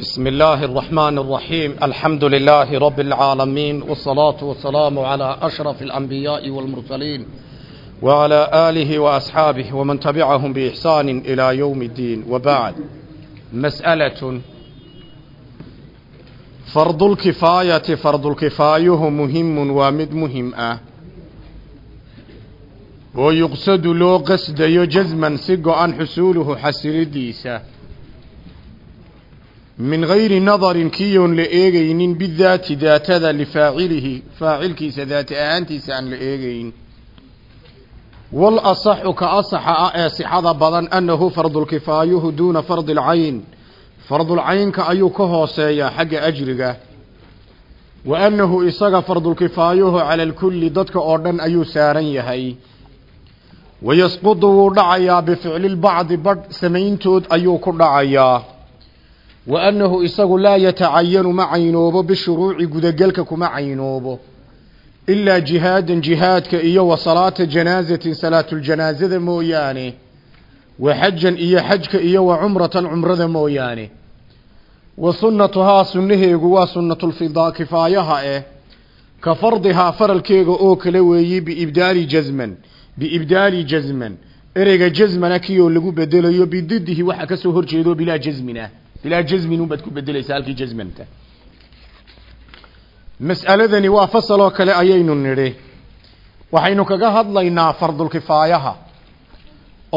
بسم الله الرحمن الرحيم الحمد لله رب العالمين والصلاة والسلام على أشرف الأنبياء والمرسلين وعلى آله وأصحابه ومن تبعهم بإحسان إلى يوم الدين وبعد مسألة فرض الكفاية فرض الكفايه مهم ومد مهم أه ويقصد لو قصد يجزما سقو عن حصوله حسر ديسه min gayri nadarin kiyoon la eegaynin bidaati daatada lifaacilihi faacilkiisa daati ahaantiisa aan la eegayn wal asaxu ka asaxa ah ee sixada badan annahu fardulkifaayuhu duuna fardi alcayn fardulcaynka ayuu ka hooseeyaa xagga ajriga. Wa annahu isaga fardulkifaayuhu cala alkulli dadka oo dhan ayuu saaran yahay. Wayasqudu wuu dhacayaa bificlilbacdi badh samayntood ayuu ku dhacayaa wa annahu isagu laa yatacayanu ma caynoobo bishuruuci gudagelka kuma caynoobo ilaa jihaadan jihaadka iyo wa salaata janaazatin salaatuljanaasada mooyaane wa xajan iyo xajka iyo wa cumratan cumrada mooyaane wa sunnatuhaa sunnaheegu waa sunnatulfida kifaayaha eh ka fardihaa faralkeega oo kale weeye biibdaali jazman biibdaali jazman ereyga jazmana kiyoo lagu bedelayo bididihi waxa ka horjeedo bilaa jazmina bilaa jazmin unbaad ku bedelaysaa halkii jazmanta mas'aladani waa fasaloo kale ayaynu nidhi waxaynu kaga hadlaynaa fardulkifaayaha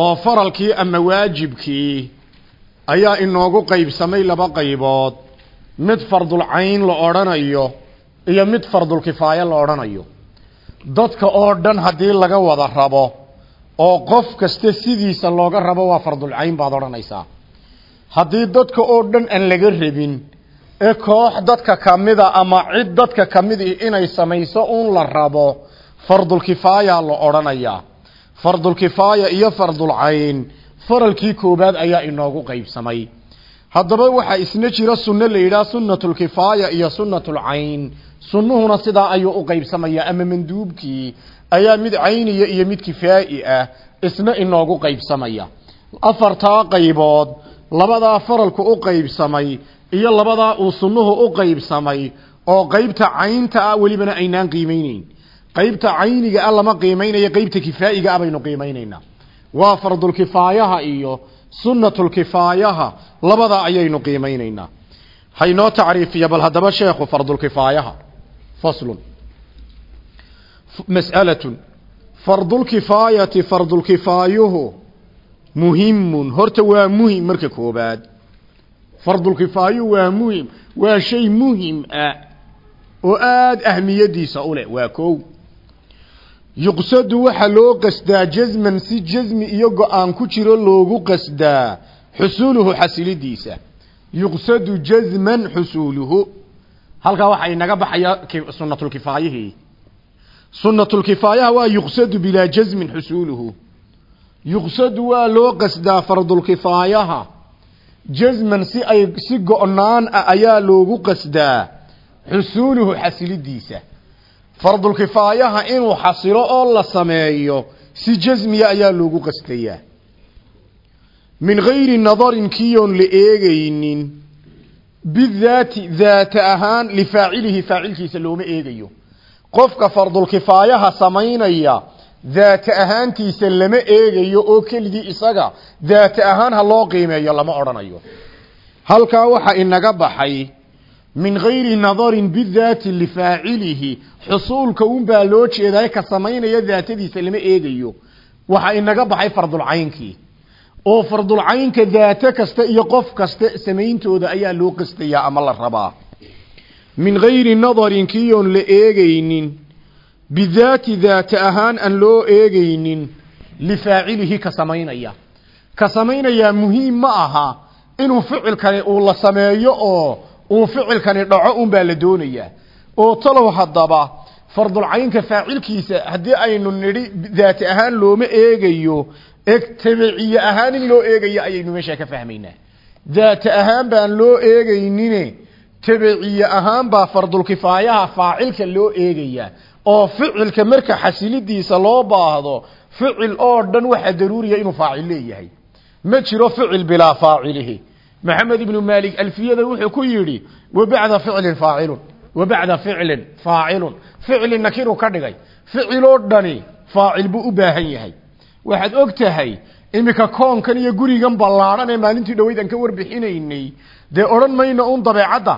oo faralkii ama waajibkii ayaa inoogu qaybsamay laba qaybood mid fardulcayn la odhanayo iyo mid fardulkifaaya la odhanayo dadka oo dhan haddii laga wada rabo oo qof kasta sidiisa looga rabo waa fardulcayn baad odhanaysaa haddii dadka oo dhan aan laga rabin ee koox dadka kamida ama cid dadka ka mid i inay samayso uun la rabo fardulkifaaya la odhanayaa. Fardulkifaaya iyo fardulcayn faralkii koobaad ayaa inoogu qaybsamay. Haddaba waxaa isna jira sunno la yidhaha sunnatulkifaaya iyo sunnatulcayn sunnuhuna sidaa ayuu u qaybsamayaa ama manduubkii ayaa mid cayniya iyo mid kifaa'i ah isna inoogu qaybsamaya. Afartaa qaybood labadaa faralku u qaybsamay iyo labadaa uu sunnuhu u qaybsamay oo qaybta caynta ah welibana aynaan qiimeyneyn qaybta cayniga ah lama qiimaynayo qaybta kifaa'iga ah baynu qiimaynaynaa waa fardulkifaayaha iyo sunnatulkifaayaha labadaa ayaynu qiimaynaynaa haynoo tacriifiya bal haddaba sheekhu fardulkifaayaha faslun. Mas'alatun. Fardulkifaayati fardulkifaayuhu muhimun horta waa muhiim marka koobaad. Fardulkifaayo waa muhiim waa shay muhiim ah oo aada ahmiyadiisa u leh. Waa kow. Yuqsadu waxaa loo qasdaa jazman si jazmi iyo go'aan ku jiro loogu qasdaa xusuuluhu xasilidiisa. Yuqsadu jazman xusuuluhu. Halkaa waxaa inaga baxaya sunatulkifaayihii sunatulkifaayaha waa yuqsadu bilaa jazmin xusuuluhu yuqsadu waa loo qasdaa fardulkifaayaha jazman si ay si go-naan ah ayaa loogu qasdaa xusuuluhu xasilidiisa. Fardulkifaayaha inuu xasilo oo la sameeyo si jazmiya ayaa loogu qasdayaa min gayri nadarin kiyoon la eegaynin bidaati daata ahaan lifaacilihi faacilkiisa looma eegayo. Qofka fardulkifaayaha samaynaya daata ahaantiisa lama eegayo oo keligii isaga daata ahaan ha loo qiimeeyo lama odhanayo. Halkaa waxaa inaga baxay min gayri nadarin bidaati lifaacilihi xusuulka unbaa loo jeedaa ka samaynaya daatadiisa lama eegayo. Waxaa inaga baxay fardulcaynkii oo fardulcaynka daato kasta iyo qof kasta samayntooda ayaa loo qastayaa ama la rabaa. Min gayri nadarin kiyoon la eegaynin bidaati daata ahaan aan loo eegaynin lifaacilihi ka samaynaya. Ka samaynayaa muhiim ma aha inuu ficilkani uu la sameeyo oo uu ficilkani dhaco unbaa la doonayaa oo talow haddaba fardulcaynka faacilkiisa haddii aynu nidhi daati ahaan looma eegayo eg tabiciye ahaan in loo eegayo ayaynu meeshaa ka fahmaynaa daata ahaan baan loo eegaynine tabiciye ahaan baa fardulkifaayaha faacilka loo eegayaa oo ficilka marka xasilidiisa loo baahdo ficil oo dhan waxaa daruuriya inuu faacil leeyahay. Ma jiro ficil bilaa faacilihi. Maxamed ibnu maalik alfiyada wuxuu ku yidhi wa bacda ficlin faacilun wa bacda ficlin faacilun. Ficli nakiru ka dhigay. Ficiloo dhani faacil buu u baahan yahay. Waxaad og tahay iminka koonkan iyo gurigan ballaadhan ee maalintii dhaweyd aan ka warbixinaynay dee odhan mayno un dabeecadda?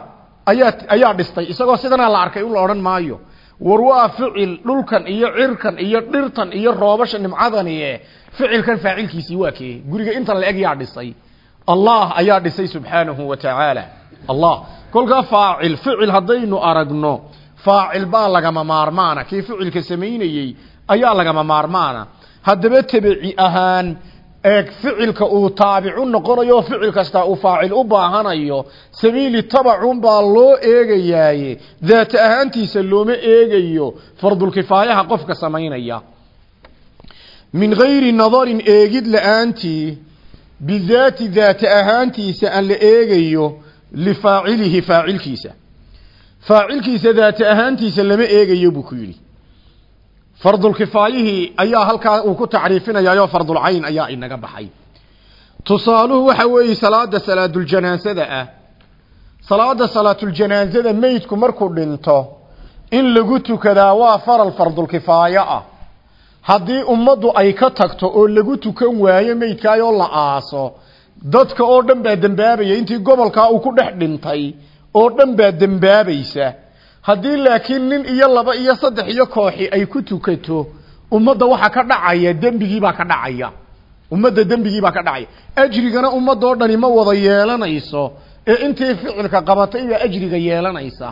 Ayaa ayaa dhistay. Isagoo sidanaa la arkay un la odhan maayo war waa ficil dhulkan iyo cirkan iyo dhirtan iyo roobasha nimcadani ficilkan faacilkiisii waa kee. Guriga intan la eg yaa dhisay. Allah ayaa dhisay subxaanahu wa tacaala allah. Kolkaa faacil ficil haddaynu aragno faacil baa lagama maarmaana. Kii ficilka samaynayey ayaa lagama maarmaana. Haddaba tabici ahaan eeg ficilka uu taabicu noqonayo ficil kasta uu faacil u baahanayo sabiili tabacun baa loo eegayaaye. Daata ahaantiisa looma eegayo fardulkifaayaha qofka samaynaya. Min gayri nadarin eegid la'aantii bidaati daata ahaantiisa aan la eegayo lifaacilihi faacilkiisa. Faacilkiisa daata ahaantiisa lama eegayo buu ku yidhi fardulkifaayihii ayaa halkaa uu ku tacriifinayaayo fardulcayn ayaa inaga baxay. Tusaaluhu waxa weeye salaada salaatuljanaasada ah. Salaada salaatuljanaasada meydku markuu dhinto in lagu tukadaa waa faral fardulkifaayo ah. Haddii ummaddu ay ka tagto oo lagu tukan waayo meydkaayoo la aaso dadka oo dhan baa dembaabaya intii gobolkaa uu ku dhex dhintay oo dhan baa dembaabaysa haddii laakiin nin iyo laba iyo saddex iyo kooxi ay ku tukato ummadda waxa ka dhacaya dembigiibaa ka dhacaya. Ummadda dembigiibaa ka dhacaya. Ajrigana ummadoo dhani ma wada yeelanayso. Ee intii ficilka qabatay baa ajriga yeelanaysa.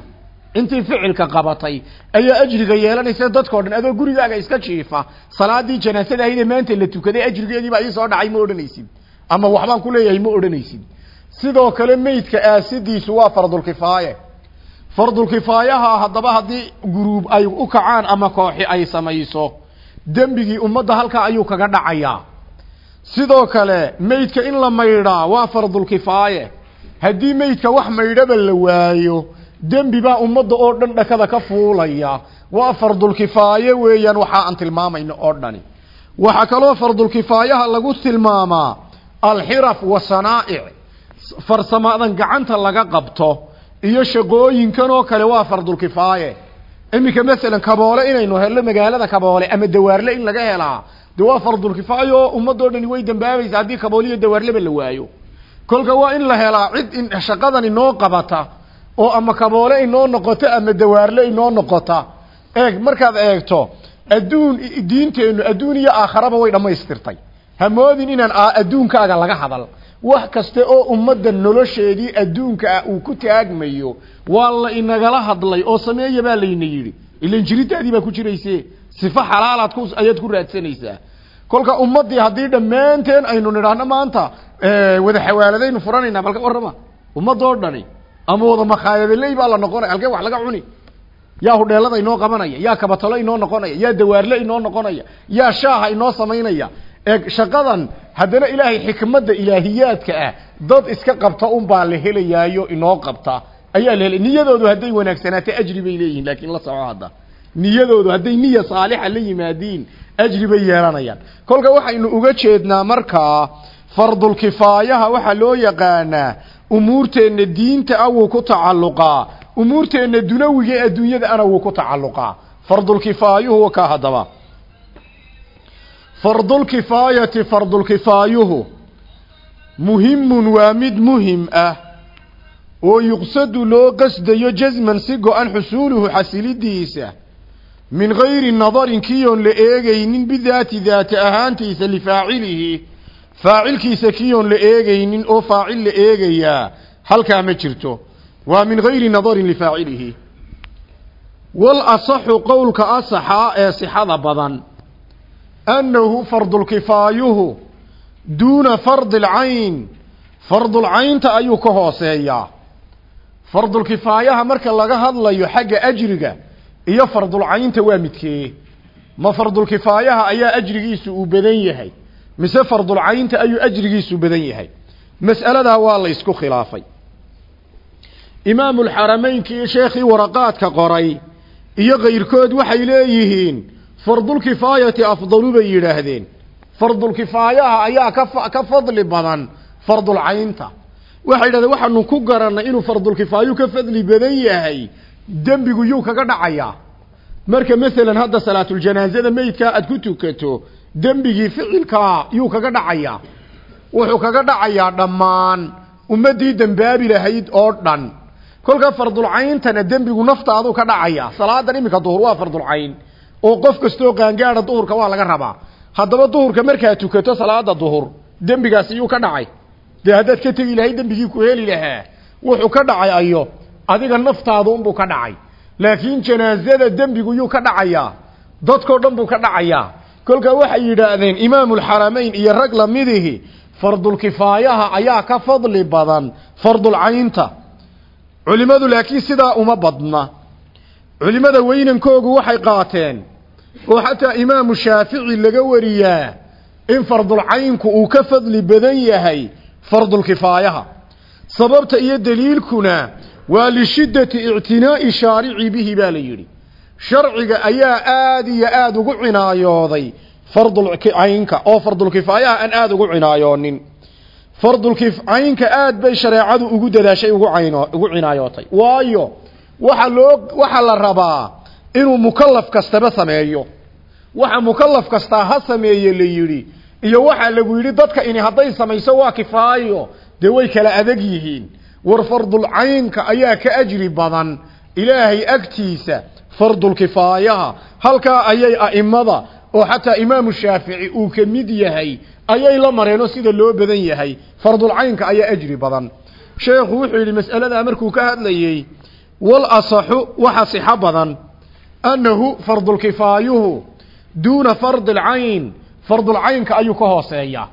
Intii ficilka qabatay ayaa ajriga yeelanaysa. Dadkao dhan adoo gurigaaga iska jiifa salaadii janaasada ahayd ee maanta la tukaday ajrigeediibaa ii soo dhacay ma odhanaysid. Ama waxbaan ku leeyahay ma odhanaysid. Sidoo kale meydka aasidiisu waa fardulkifaaye fardulkifaayaha haddaba haddii guruub ay u kacaan ama kooxi ay samayso dembigii ummadda halkaa ayuu kaga dhacayaa. Sidoo kale meydka in la maydhaa waa fardulkifaaye haddii meydka wax maydhaba la waayo dembi baa ummadda oo dhan dhakada ka fuulaya. Waa fardulkifaaye weeyaan waxa aan tilmaamayno oo dhani. Waxaa kaloo fardulkifaayaha lagu tilmaamaa alxiraf wasanaa'ic farsamadan gacanta laga qabto iyo shaqooyinkan oo kale waa fardulkifaaye iminka masalan kaboole inaynu helno magaalada kaboole ama dawaarle in laga helaa de waa fardulkifaaye oo ummadoo dhani way dambaabaysa haddii kabooliyo dawaarleba la waayo. Kolka waa in la helaa cid shaqadan inoo qabata oo ama kaboole inoo noqoto ama dawaarle inoo noqota. Eeg markaad eegto adduun diinteennu adduun iyo aakharaba way dhammaystirtay. Hamoodin inaan adduunkaaga laga hadal wax kasta oo ummadda nolosheedii adduunka ah uu ku taagmayo waa la inagala hadlay oo sameeya baa layna yidhi. Ilan jiridaadii baa ku jirayse sifo xalaalaad ku ayaad ku raadsanaysaa. Kolka ummaddii haddii dhammaanteen aynu nidhaahno maanta wada xawaaladaynu furanaynaa balka warrama ummadoo dhani ama wada makhaayadaley baa la noqonaya halkee wax laga cuni. Yaa hudheelada inoo qabanaya yaa kabatalo inoo noqonaya yaa dawaarle inoo noqonaya yaa shaaha inoo samaynaya eeg shaqadan haddana ilaahay xikmadda ilaahiyaadka ah dad iska qabta un baa la helayaayo inoo qabta. Ayaa la helay. Niyadoodu hadday wanaagsanaato ajri bay leeyihiin laakiin la soco hadda. Niyadoodu hadday niya saalixa la yimaadiin ajri bay yeelanayaan. Kolka waxaynu uga jeednaa markaa fardulkifaayaha waxaa loo yaqaanaa umuurteenna diinta ah wuu ku tacalluqaa. Umuurteenna dunawiga adduunyada ana wuu ku tacalluqaa. Fardulkifaayuhu wakaa haddaba fardulkifaayati fardulkifaayuhu muhimun waa mid muhiim ah. Oo yuqsadu loo qasdayo jasman si go-an xusuuluhu xasilidiisa min gayri nadarin kiyoon la eegaynin bidaati daata ahaantiisa lifaacilihi faacilkiisa kiyoon la eegaynin oo faacil la eegayaa halkaa ma jirto. Waa min gayri nadarin lifaacilihi wal asaxu qowlka asaxaa ee sixada badan annahu fardulkifaayuhu duuna fardi lcayn fardulcaynta ayuu ka hooseeyaa fardulkifaayaha marka laga hadlayo xagga ajriga iyo fardulcaynta waa midkee ma fardulkifaayaha ayaa ajrigiisu uu badan yahay mise fardulcaynta ayuu ajrigiisu badan yahay mas'aladaa waa la isku khilaafay imaamulxarameynki sheekhii waraqaadka qoray iyo kayrkood waxay leeyihiin fardulkifaayati afdalu bay yidhaahdeen. Fardulkifaayaha ayaa ka fadli badan fardulcaynta. Waxay yidhahdeen waxaanu ku garannay inuu fardulkifaayu ka fadli badan yahay dembigu yuu kaga dhacayaa. Marka masalan hadda salaatuljanaasada meydkaa aad ku tukato dembigii ficilkaa yuu kaga dhacayaa. Wuxuu kaga dhacayaa dhammaan ummaddii dembaabi lahayd oo dhan. Kolka fardulcayntana dembigu naftaaduu ka dhacaya salaadan iminka duhur waa fardulcayn oo qof kastoo qaangaada duhurka waa laga rabaa. Haddaba duhurka markaad tukato salaada duhur dembigaasi yuu ka dhacay. Dee haddaad ka tegi lahay dembigii ku heli lahaa wuxuu ka dhacay ayo adiga naftaadu unbuu ka dhacay. Laakiin janaazada dembigu yuu ka dhacayaa dadkoo dhan buu ka dhacayaa kolkaa waxay yidhaahdeen imaamulxaramayn iyo rag lamidihi fardulkifaayaha ayaa ka fadli badan fardulcaynta culimmadu laakiin sidaa uma badna. Culimmada weynankoogu waxay qaateen oo xataa imaamu shaafici laga wariyaa in fardulcaynku uu ka fadli badan yahay fardulkifaayaha sababta iyo daliilkuna waa lishiddati ictinaa'i shaarici bihi baa la yidhi. Sharciga ayaa aad iyo aada ugu cinaayooday fardulcaynka oo fardulkifaayaha aan aada ugu cinaayoonin. Fardulkifcaynka aad bay shareecadu ugu dadaashay ugu cayno ugu cinaayootay waayo waxa loo waxa la rabaa inuu mukallaf kastaba sameeyo. Waxa mukallaf kastaa ha sameeye la yidhi iyo waxaa lagu yidhi dadka ini hadday samayso waa kifaayo. Dee way kala adag yihiin. War fardulcaynka ayaa ka ajri badan. Ilaahay agtiisa fardulkifaayaha halkaa ayay a'imada oo xataa imaamu shaafici uu ka mid yahay ayay la mareenoo sida loo badan yahay. Fardulcaynka ayaa ajri badan. Sheekhu wuxuu yidhi mas'aladaa markuu ka hadlayey wal asaxu waxa sixo badan annahu fardulkifaayuhu duuna fardilcayn fardulcaynka ayuu ka hooseeyaa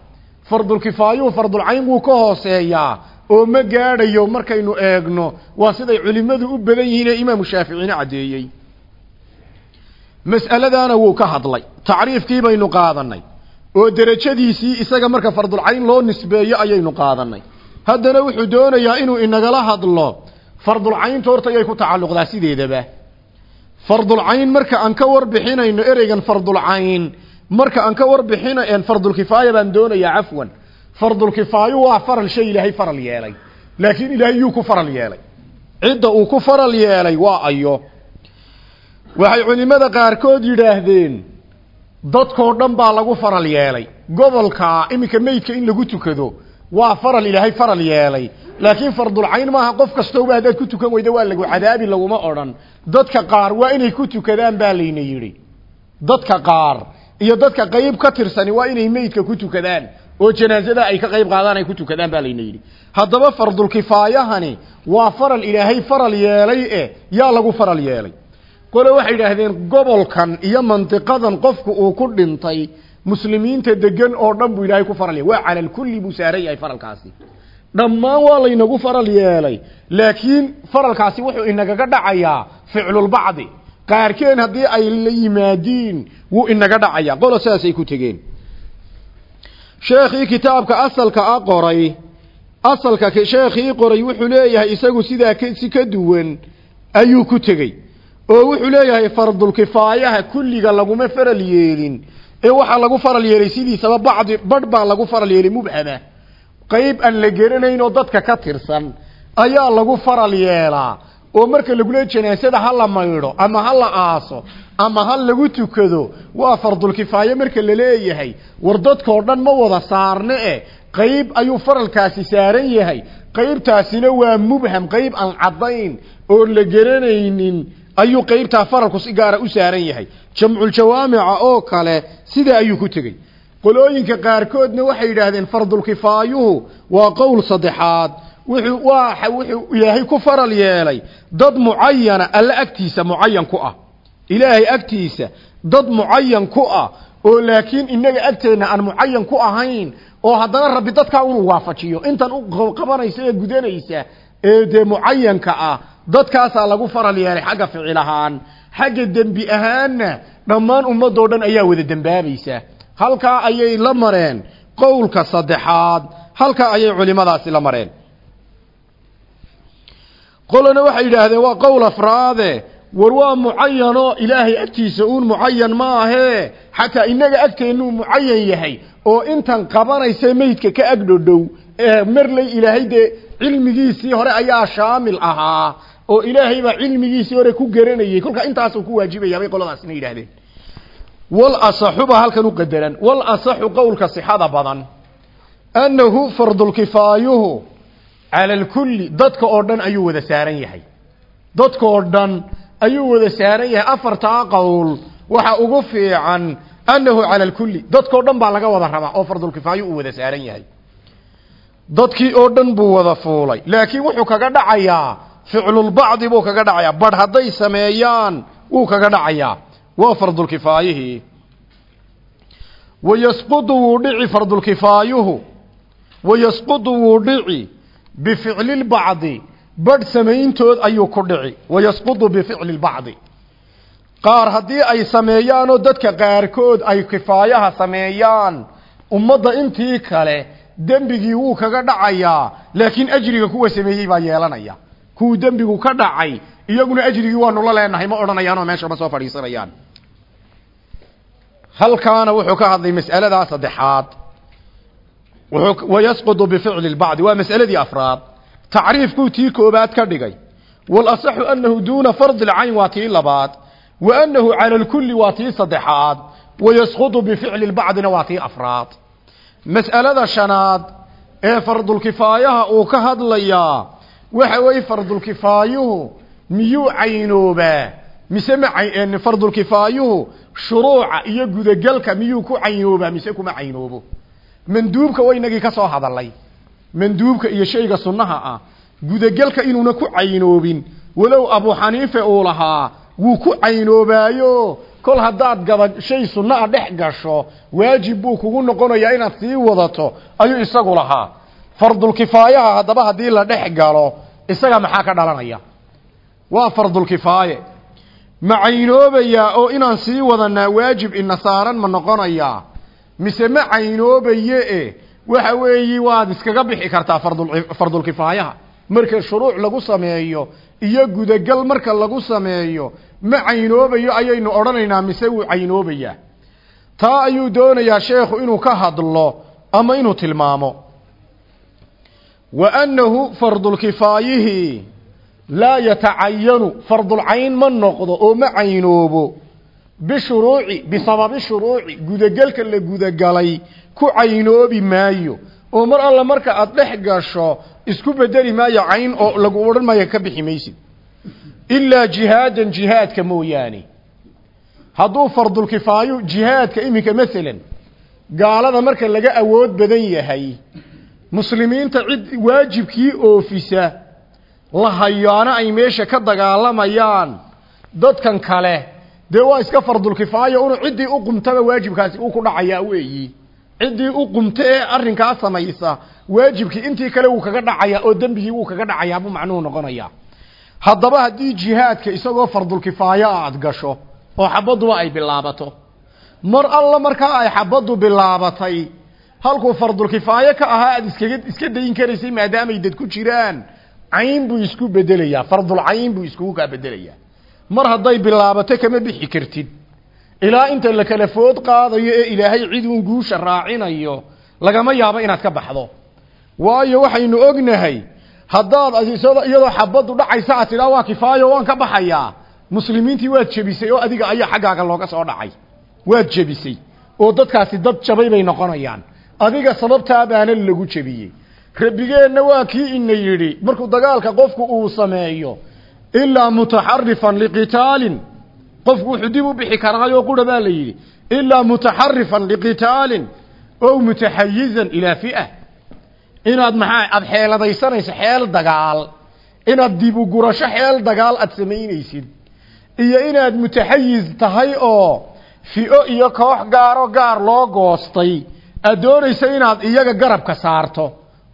fardulkifaayuhu fardulcayn wuu ka hooseeyaa oo ma gaadhayo markaynu eegno waa siday culimmadu u badan yihiin ee imaamu shaaficina caddeeyey mas'aladaana wuu ka hadlay tacriifkii baynu qaadanay oo derajadiisii isaga marka fardulcayn loo nisbeeyo ayaynu qaadanay haddana wuxuu doonayaa inuu inagala hadlo fardulcaynta horta ayay ku tacalluqdaa sideedaba fardulcayn marka aan ka warbixinayno ereygan fardulcayn marka aan ka warbixina fardulkifaaya baan doonayaa cafwan. Fardulkifaayo waa faral shay ilaahay faral yeelay. Laakiin ilaahay yuu ku faral yeelay. Cidda uu ku faral yeelay waa ayo. Waxay culimmada qaarkood yidhaahdeen dadkoo dhan baa lagu faral yeelay. Gobolka iminka meydka in lagu tukado waa faral ilaahay faral yeelay. Laakiin fardulcayn maaha qof kastooba haddaad ku tukan weyda waa lagu cadaabi laguma odhan. Dadka qaar waa inay ku tukadaan baa layna yidhi. Dadka qaar iyo dadka qayb ka tirsani waa inay meydka ku tukadaan oo janaasada ay ka qayb qaadaan ay ku tukadaan baa layna yidhi. Haddaba fardulkifaayahani waa faral ilaahay faral yeelay eh yaa lagu faral yeelay. Qole waxay yidhaahdeen gobolkan iyo mandiqadan qofku uu ku dhintay muslimiinta degan oo dhan buu ilaahay ku faral yeelay. Waa cala alkulli buu saaran yahay faralkaasi. Dhammaan waa laynagu faral yeelay. Laakiin faralkaasi wuxuu inagaga dhacayaa ficlulbacdi qaarkeen haddii ay la yimaadiin wuu inaga dhacayaa. Qolo saasay ku tegeen. Sheekhii kitaabka asalka a qoray asalka sheekhii qoray wuxuu leeyahay isagu sidaa si ka duwan ayuu ku tegey. Oo wuxuu leeyahay fardulkifaayaha kulliga laguma faral yeelin ee waxaa lagu faral yeelay sidiisaba bacdi badh baa lagu faral yeelay mubhama qayb aan la geranayn oo dadka ka tirsan ayaa lagu faral yeelaa. Oo marka lagula janaasada ha la maydho ama ha la aaso ama ha lagu tukado waa fardulkifaaye marka la leeyahay. War dadkoo dhan ma wada saarne e qayb ayuu faralkaasi saaran yahay. Qaybtaasina waa mubham qayb aan caddayn oo la garanaynin ayuu qaybtaa faralku si gaara u saaran yahay. Jamculjawaamica oo kale sida ayuu ku tegey. Qolooyinka qaarkoodna waxay yidhaahdeen fardulkifaayuhu waa qowl saddexaad. Wuxuu waa wuxuu ilaahay ku faral yeelay dad mucayana alla agtiisa mucayan ku ah. Ilaahay agtiisa dad mucayan ku ah oo laakiin inaga agteenna aan mucayan ku ahayn oo haddana rabbi dadkaa unu waafajiyo. Intan u qabanaysa ee gudanaysa ee dee mucayanka ah dadkaasaa lagu faral yeelay xagga ficil ahaan. Xagga dembi ahaanna dhammaan ummadoo dhan ayaa wada dembaabaysa. Halkaa ayay la mareen qowlka saddexaad. Halkaa ayay culimadaasi la mareen. Qolana waxay yidhaahdeen waa qowl afraade. War waa mucayanoo ilaahay agtiisa uun mucayan ma ahee xataa inaga agteennuu mucayan yahay oo intan qabanaysa meydka ka agdhodhow marley ilaahay dee cilmigiisii hore ayaa shaamil ahaa oo ilaahay baa cilmigiisii hore ku garanayay. Kolkaa intaasuu ku waajibayaa bay qoladaasina yidhahdeen wal asaxuba halkan u qadaran. Wal asaxu qowlka sixada badan. Annahu fardulkifaayuhu cala alkulli dadka oo dhan ayuu wada saaran yahay. Dadka oo dhan ayuu wada saaran yahay. Afartaa qowl. Waxa ugu fiican annahu cala alkulli dadka oo dhan baa laga wada rabaa oo fardulkifaayo uu wada saaran yahay. Dadkii oo dhan buu wada fuulay. Laakiin wuxuu kaga dhacayaa ficlulbacdi buu kaga dhacayaa badh hadday sameeyaan wuu kaga dhacayaa waa fardulkifaayihii wayasqudu wuu dhici fardulkifaayuhu wayasqudu wuu dhici bificlilbacdi. Badh samayntood ayuu ku dhici. Wayasqudu bificli lbacdi qaar haddii ay sameeyaanoo dadka qaarkood ay kifaayaha sameeyaan ummadda intii kale dembigii wuu kaga dhacayaa laakiin ajriga kuwa sameeyey baa yeelanaya kuwuu dembigu ka dhacay iyaguna ajrigii waanu la leenahay ma odhanayaanoo meesha ma soo fadhiisanayaan. Halkaana wuxuu ka hadlay mas'aladaa saddexaad. Wayasqudu bificli lbacdi waa mas'aladii afraad. Tacriifkuu tii koobaad ka dhigay. Walasaxu annahu duuna fardi lcayn waa tii labaad. Wa annahu cala lkulli waa tii saddexaad. Wayasqudu bificli lbacdina waa tii afraad. Mas'alada shanaad ee fardulkifaayaha uu ka hadlayaa waxa weeye fardulkifaayuhu miyuu caynoobaa? Mise ma fardulkifaayuhu shuruuca iyo gudagelka miyuu ku caynoobaa? Mise kuma caynoobo? Manduubka waynagii ka soo hadalay manduubka iyo shayga sunnaha ah. Gudagelka inuuna ku caynoobin. Walow abu xaniife uu lahaa wuu ku caynoobaayo. Kol haddaad gaba shay sunna a dhex gasho waajib buu kugu noqonayaa inaad sii wadato. Ayuu isagu lahaa fardulkifaayaha haddaba haddii la dhex galo isaga maxaa ka dhalanaya? Waa fardulkifaaye. Ma caynoobayaa oo inaan sii wadanaa waajib ina saaran ma noqonayaa mise ma caynoobaye e? Waxa weeyi waad iskaga bixi kartaa fardul fardulkifaayaha. Marka shuruuc lagu sameeyo iyo gudagal marka lagu sameeyo ma caynoobayo ayaynu odhanaynaa mise wuu caynoobayaa. Taa ayuu doonayaa sheekhu inuu ka hadlo ama inuu tilmaamo wa annahu fardulkifaayihi laa yatacayanu fardulcayn ma noqdo oo ma caynoobo bishuruuci bisababi shuruuci gudagelka la gudagalay ku caynoobi maayo oo mar alla marka aad dhex gasho isku bedeli maayo cayn oo lagu odhan maayo ka bixi maysid ilaa jihaadan jihaadka mooyaane hadduu fardulkifaayo jihaadka iminka masalan gaalada marka laga awood badan yahay muslimiinta cid waajibkii oofisa la hayaana ay meesha ka dagaalamayaan. Dadkan kale dee waa iska fardulkifaayo unu ciddii u qumtaba waajibkaasi uu ku dhacayaa weeyi. Ciddii u qumta ee arrinkaa samaysa waajibkii intii kale wuu kaga dhacayaa oo dembigii wuu kaga dhacayaa buu macnuhu noqonayaa. Haddaba haddii jihaadka isagoo fardulkifaayo aad gasho oo xabadduba ay bilaabato. Mar alla markaa ay xabaddu bilaabatay halkuu fardulkifaayo ka ahaa aad iskaga iska dayin karaysay maadaamay dad ku jiraan. Cayn buu isku bedelayaa fardulcayn buu iskugu kaa bedelayaa. Mar hadday bilaabato kama bixi kartid. Ilaa inta la kala food qaadayo ee ilaahay cid uun guusha raacinayo lagama yaabo inaad ka baxdo. Waayo waxaynu ognahay haddaad iyadoo xabaddu dhacaysa aad tidhaa waa kifaayo waan ka baxayaa. Muslimiintii waad jebisay oo adiga ayaa xaggaaga looga soo dhacay. Waad jebisay oo dadkaasi dad jabay bay noqonayaan adiga sababtaa baana lagu jebiyey. Rabbigeenna waa kii ina yidhi markuu dagaalka qofku uu sameeyo ilaa mutaxarifan liqitaalin. Qofku wuxuu dib u bixi karaayoo qura baa la yidhi ilaa mutaxarifan liqitaalin ow mutaxayizan ilaa fi'a inaad maxaa aada xeeladaysanayso xeel dagaal inaad dib u gurasho xeel dagaal aada samaynaysid iyo inaad mutaxayiz tahay oo fi'o iyo koox gaaro gaar loo goostay aad doonayso inaad iyaga garabka saarto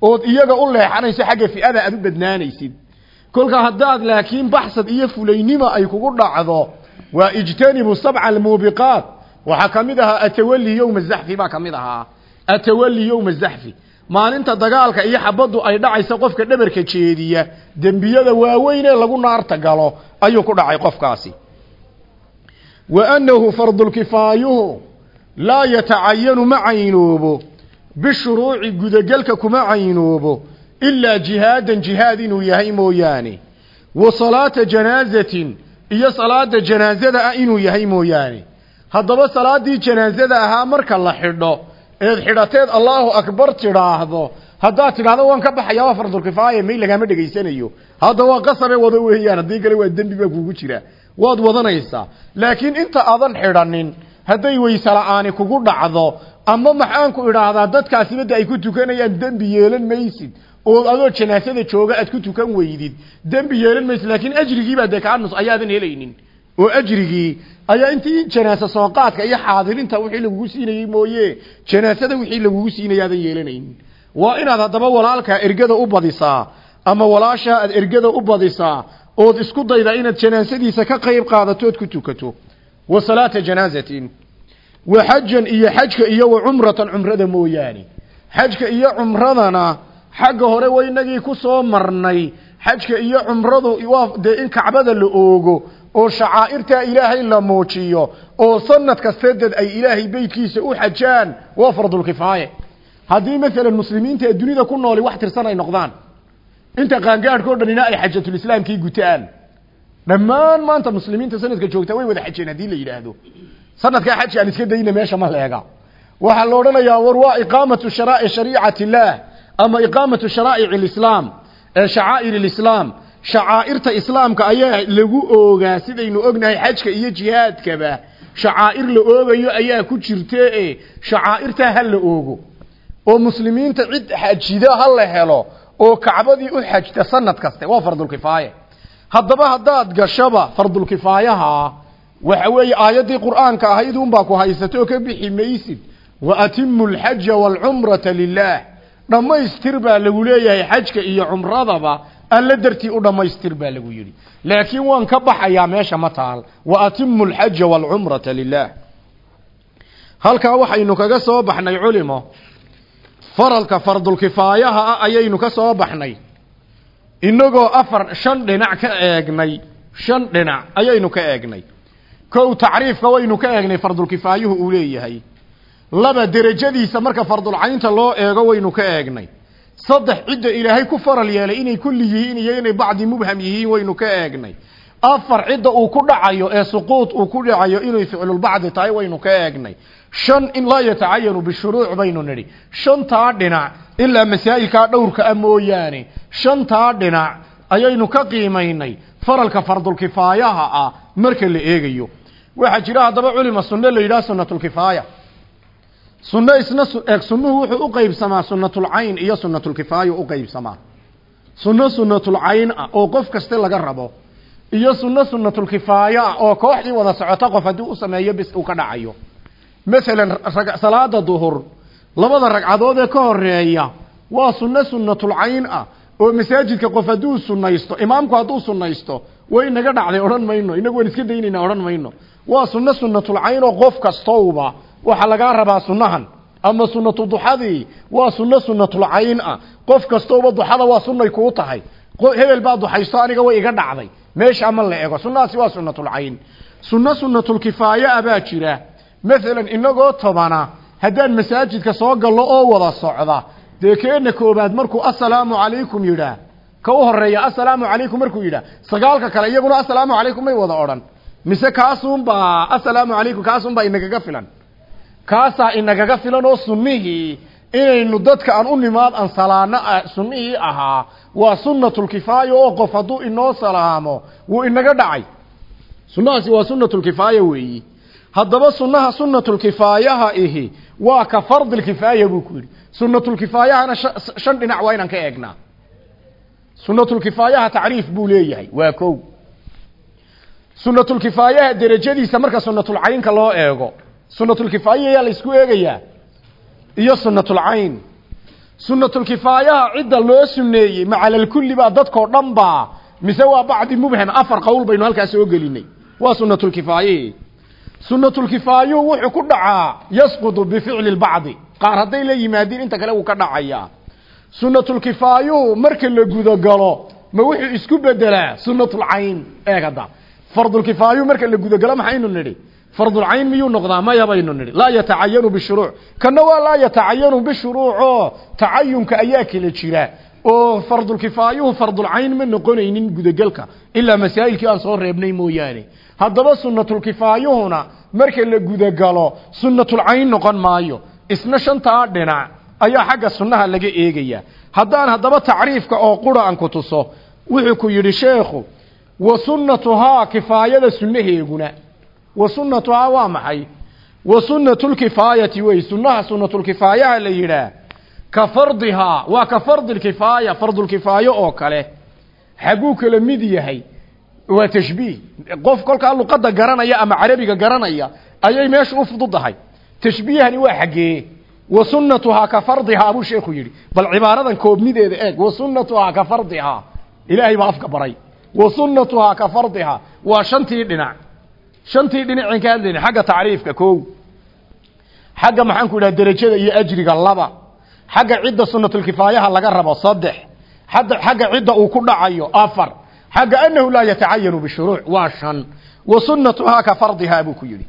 ood iyaga u leexanayso xagga fi'ada aad u badnaanaysid. Kolka haddaad laakiin baxsad iyo fulaynima ay kugu dhacdo waa ijtanibu sabca almuubiqaat waxaa ka mid ahaa atawali yowma zaxfi baa ka mid ahaa. Atawali yowma zaxfi maalinta dagaalka iyo xabaddu ay dhacaysa qofka dhabarka jeediya dembiyada waaweyn ee lagu naarta galo ayuu ku dhacay qofkaasi. Wa annahu fardulkifaayuhu laa yatacayanu ma caynoobo bishuruuci gudagelka kuma caynoobo ilaa jihaadan jihaad inuu yahay mooyaane wa salaata janaazatin iyo salaada janaazada ah inuu yahay mooyaane. Haddaba salaadii janaazada ahaa marka la xidho eed xidhateed allaahu akbar tidhaahdo haddaad tidhahdo waan ka baxaya waa fardulkifaaya may lagaama dhegaysanayo. Hadda waa qasabe wado weeyaan haddii kale waa dembi baa kugu jira. Waad wadanaysaa laakiin inta aadan xidhanin hadday weyse la'aani kugu dhacdo ama maxaanku idhaahdaa dadkaasi badda ay ku tukanayaan dembi yeelan maysid oo adoo janaasada jooga aad ku tukan weydid dembi yeelan maysid laakiin ajrigiibaa dee kaanus ayaadan helaynin. Oo ajrigii ayaa intii janaasa sooqaadka iyo xaadirinta wixii lagugu siinayey mooye janaasada wixii lagugu siinaya aadan yeelanaynin waa inaad haddaba walaalkaa ergada u badisaa ama walaashaa aad ergada u badisaa ood isku daydaa inaad janaasadiisa ka qayb qaadato ood ku tukato. Wa salaata wa xajan iyo xajka iyo wa cumratan cumrada mooyaane. Xajka iyo cumradana xagga hore waynagii ku soo marnay. Xajka iyo cumradu waa dee in kacbada la oogo oo shacaa'irtaa ilaahay la muujiyo oo sanad kasteedad ay ilaahay beytkiisa u xajaan waa fardulkifaaye haddii maalan muslimiinta ee dunida ku nooli wax tirsan ay noqdaan inta qaangaadhka o dhanina ay xajatulislaamkii gutaan. Dhammaan maanta muslimiinta sanadka joogta way wada xajeen haddii la yidhaahdo sanadkaa xaji aan iska dayna meesha ma leega waxaa la odhanayaa war waa iqaamatu sharaa'ic shariicati illaah ama iqaamatu sharaa'ic alislaam ee shacaa'ir alislaam shacaa'irta islaamka ayaa lagu oogaa sidaynu ognahay xajka iyo jihaadkaba. Shacaa'ir la oogayo ayaa ku jirte e shacaa'irtaa ha la oogo. Oo muslimiinta cid xajida ha la helo oo kacbadii u xajta sanad kaste waa fardulkifaaye haddaba haddaad gashaba fardulkifaayaha waxa weeye aayaddii qur'aanka ahayd unbaa ku haysato oo ka bixi maysid. Wa atimu alxaja waalcumrata lilaah dhammaystir baa lagu leeyahay xajka iyo cumradaba alla dartii u dhammaystir baa lagu yidhi. Laakiin waan ka baxayaa meesha ma taal. Wa atimu alxaja waalcumrata lilaah halkaa waxaynu kaga soo baxnay culimo. Faralka fardulkifaayaha ah ayaynu ka soo baxnay. Inagoo afar shan dhinac ka eegnay shan dhinac ayaynu ka eegnay kow tacriifka waynu ka eegnay fardulkifaayuhu uu leeyahay. Laba derajadiisa marka fardulcaynta loo eego waynu ka eegnay. Saddex cidda ilaahay ku faral yeelay inay kulli yihiin iyo inay bacdi mubham yihiin waynu ka eegnay. Afar cidda uu ku dhacayo ee suquud uu ku dhacayo inay ficlulbacdi tahay waynu ka eegnay. Shan in laa yatacayanu bishuruuc baynu nidhi. Shantaa dhinac ilaa masaa'ilkaa dhowrka a mooyaane. Shantaa dhinac ayaynu ka qiimaynay faralka fardulkifaayaha ah marka la eegayo waxaa jira haddaba culima sunno la yidhaha sunnatulkifaaya sunno isna eeg sunnuhu wuxuu u qeybsamaa sunnatulcayn iyo sunnatulkifaaya u qeybsamaa sunno sunnatulcayn ah oo qof kaste laga rabo iyo sunno sunnatulkifaaya ah oo kooxdii wada socota qof haddii u sameeyo bis uu ka dhacayo. Masalan salaada duhur labada ragcadood ee ka horreeya waa sunno sunnatulcayn ah oo masaajidka qof hadduu sunnaysto imaamku hadduu sunnaysto way inaga dhacday odhan mayno. Inagu waan iska daynayna odhan mayno waa sunno sunnatulcayn oo qof kastowba waxaa lagaa rabaa sunnahan. Ama sunnatu duxadii waa sunno sunnatulcayn ah. Qof kastowba duxada waa sunnay kuu tahay. Hebel baa duxaysto aniga way iga dhacday. Meesha ma la ego. Sunnahaasi waa sunnatulcayn sunno sunnatulkifaaya ah baa jira. Maalan inagoo tobana haddaan masaajidka soo gallo oo wada socda dee keena koobaad markuu assalaamu calaykum yidhaah ka u horreeya assalaamu calaykum markuu yidhaah sagaalka kale iyaguna assalaamu calaykum may wada odhan mise kaasunbaa assalaamu calaykum kaasunbaa inagaga filan. Kaasaa inagaga filan oo sunnihii inaynu dadka aan u nimaad aan salaano sunnihii ahaa waa sunnatulkifaaya oo qof hadduu inoo salaamo wuu inaga dhacay. Sunnahaasi waa sunnatulkifaaya weeyi. Haddaba sunnaha sunnatulkifaayaha ihi waa ka fardilkifaaya buu ku yidhi. Sunnatulkifaayahana shan dhinac waa inaan ka eegnaa sunnatulkifaayaha tacriif buu leeyahay waa kow sunnatulkifaayaha derajadiisa marka sunnatulcaynka loo eego. Sunnatulkifaaya yaa la isku eegayaa iyo sunnatulcayn. Sunnatulkifaayaha cidda loo sunneeyey macalalkulli baa dadkoo dhan baa mise waa bacdi mubham afar qowl baynu halkaas soo gelinay. Waa sunnatulkifaayahi sunnatulkifaayuhu wuxuu ku dhacaa yasqudu bificli lbacdi qaar hadday la yimaadiin inta kale wuu ka dhacayaa. Sunnatulkifaayuhu marka la gudagalo ma wuxuu isku bedelaa sunnatulcayn? Eeg hadda fardulkifaayuhu marka la gudagalo maxaynu nidhi? Fardulcayn miyuu noqdaa? Maya baynu nidhi. Laa yatacayanu bishuruuc kana waa laa yatacayanu bishuruuc oo tacayunka ayaa kala jira. Oo fardulkifaayuhu fardulcayn ma noqonaynin gudagelka ilaa masaa'ilkii aan soo reebnay mooyaane. Haddaba sunnatulkifaayuhuna marka la gudagalo sunnatulcayn noqon maayo. Isna shantaa dhinac ayaa xagga sunnaha laga eegaya. Haddaan haddaba tacriifka oo qura aan ku tuso wuxuu ku yidhi sheekhu wa sunnatuhaa kifaayada sunnaheeguna. Wa sunnatuhaa waa maxay? Wa sunnatulkifaayati wey sunnaha sunnatulkifaayaha la yidhaah ka fardihaa waa ka fardilkifaaya fardulkifaayo oo kale. Xaguu kala mid yahay waa tashbiih. Qof kolkaa luqadda garanaya ama carabiga garanaya ayay meesha u fududahay tashbiihani waa xaggee. Wa sunnatuhaa ka fardihaa buu sheekhu yidhi bal cibaaradan koobnideeda eeg. Wa sunnatuhaa ka ilaahay baa afka baray wa sunnatuhaa ka fardihaa waa shantii dhinac. Shantii dhinaceen ka hadlayna xagga tacriifka kow. Xagga maxaan ku idhaha derajada iyo ajriga laba. Xagga cidda sunatulkifaayaha laga rabo saddex. Xagga cidda uu ku dhacayo afar. Xagga anahu laa yatacayanu bishuruuc. Waa shan. Wa sunnatuhaa ka fardihaa buu ku yidhi.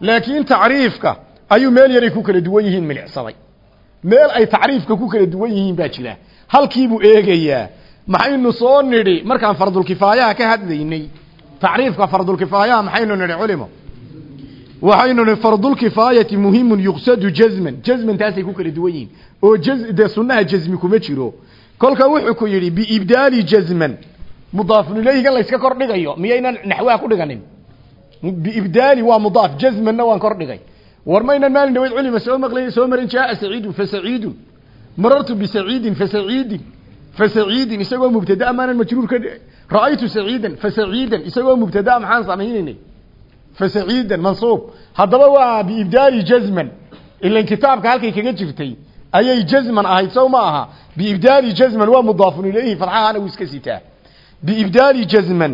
Laakiin tacriifka ayuu meel yaray ku kala duwan yihiin milicsaday. Meel ay tacriifka ku kala duwan yihiin eegayaa maxaynu soo nidhi markaan fardulkifaayaha ka hadlaynay tacriifka fardulkifaayaha maxaynu nidhi culimo. Waxaynu nihi fardulkifaayati muhimun yuqsadu jazman. Jazman taasay ku kala duwan yihiin. Oo dee sunnaha jazmi kuma jiro. Kolka wuxuu ku yidhi biibdaali jazman. Mudaafun ilayhigan layska kor dhigayo miyaynan naxwaha ku dhiganin? Biibdaali waa mudaaf jazmanna waan kor dhigay war maalin dhaweyd culima soo maqlay soo marin jaaa saciidun fa saciidun. Marartu bisaciidin fa mubtada maanan majruur ka ra'aytu saciidan fa saciidan isagoo mubtada maxaan samaynaynay fa saciidan mansuub haddaba waa biibdaali jazman ilan kitaabka halkay kaga jirtay ayay jazman ahayd sow ma aha biibdaali jazman waa mudaafun ilayhi fadxahana wuu iska sitaa biibdaali jazman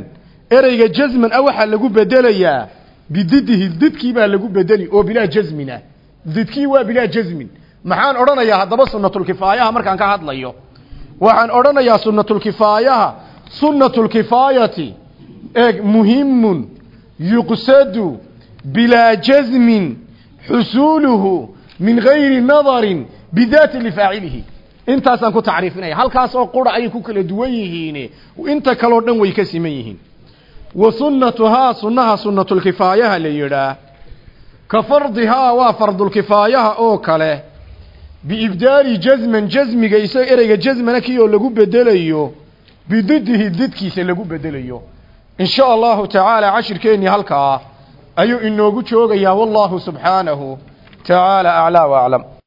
ereyga jazman ah waxaa lagu bedelayaa bididihi didkii baa lagu bedeli oo bilaa jazmin ah didkii waa bilaa jazmin maxaan odhanayaa haddaba sunatulkifaayaha markaan waxaan odhanayaa sunatulkifaayaha sunatulkifaayati eeg muhimun yuqsadu bilaa jazmin xusuuluhu min gayri nadarin bidaati lifaacilihi. Intaasaan ku tacriifinaya halkaas oo qura ayay ku kala duwan yihiin inta kaloo dhan way ka siman yihiin. Wa sunnatuhaa sunnaha sunnatulkifaayaha la yidhaah. Ka fardihaa waa fardulkifaayaha oo kale biibdaali jazman jazmiga isagoo ereyga jazmana kii oo lagu bedelayo bididihi didkiisa lagu bedelayo in sha allahu tacaala cashirkeennii halkaa ayuu inoogu joogayaa wallahu subxaanahu tacaala aclaa wa